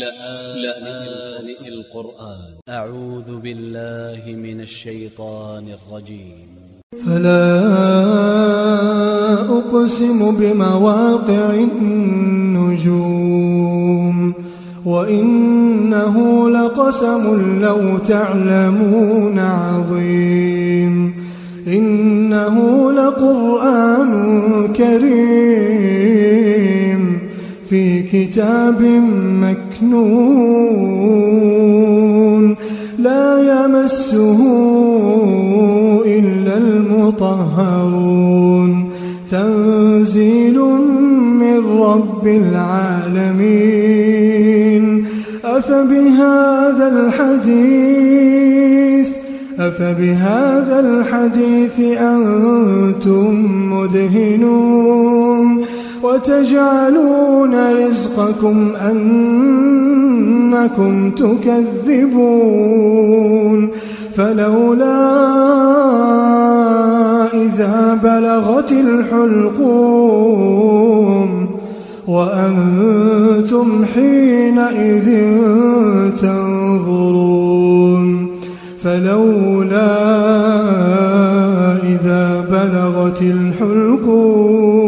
لآن القرآن. أ ع و ذ ب ا ل ل ه من ا ل ش ي ط ا ن ا ل ج ي م فلا أقسم بمواقع النجوم وإنه لقسم لو تعلمون عظيم. كتاب مكنون لا يمسه إلا المطهرون. تنزيل من رب العالمين. أفبهذا الحديث أفبهذا الحديث أنتم مدهنون. وتجعلون رزقكم أنكم تكذبون فلولا إذا بلغت الحلقوم وأنتم حينئذ تنظرون فلولا إذا بلغت الحلقوم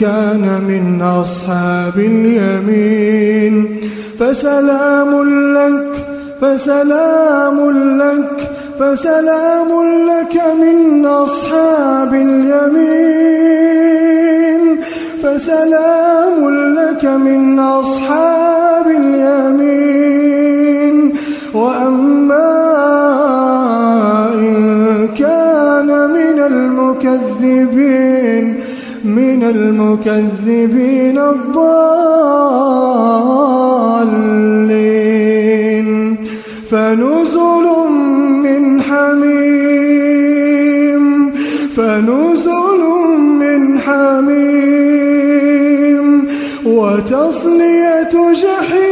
كان من أصحاب اليمين. فسلام لك فسلام لك فسلام لك من أصحاب اليمين. فسلام لك من أصحاب اليمين. من المكذبين الضالين. فنزل من حميم فنزل من حميم. وتصلية جحيم